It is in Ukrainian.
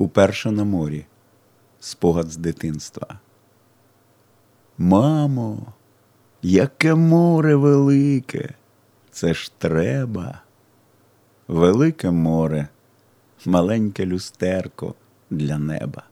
Уперше на морі. Спогад з дитинства. Мамо, яке море велике, це ж треба. Велике море, маленьке люстерко для неба.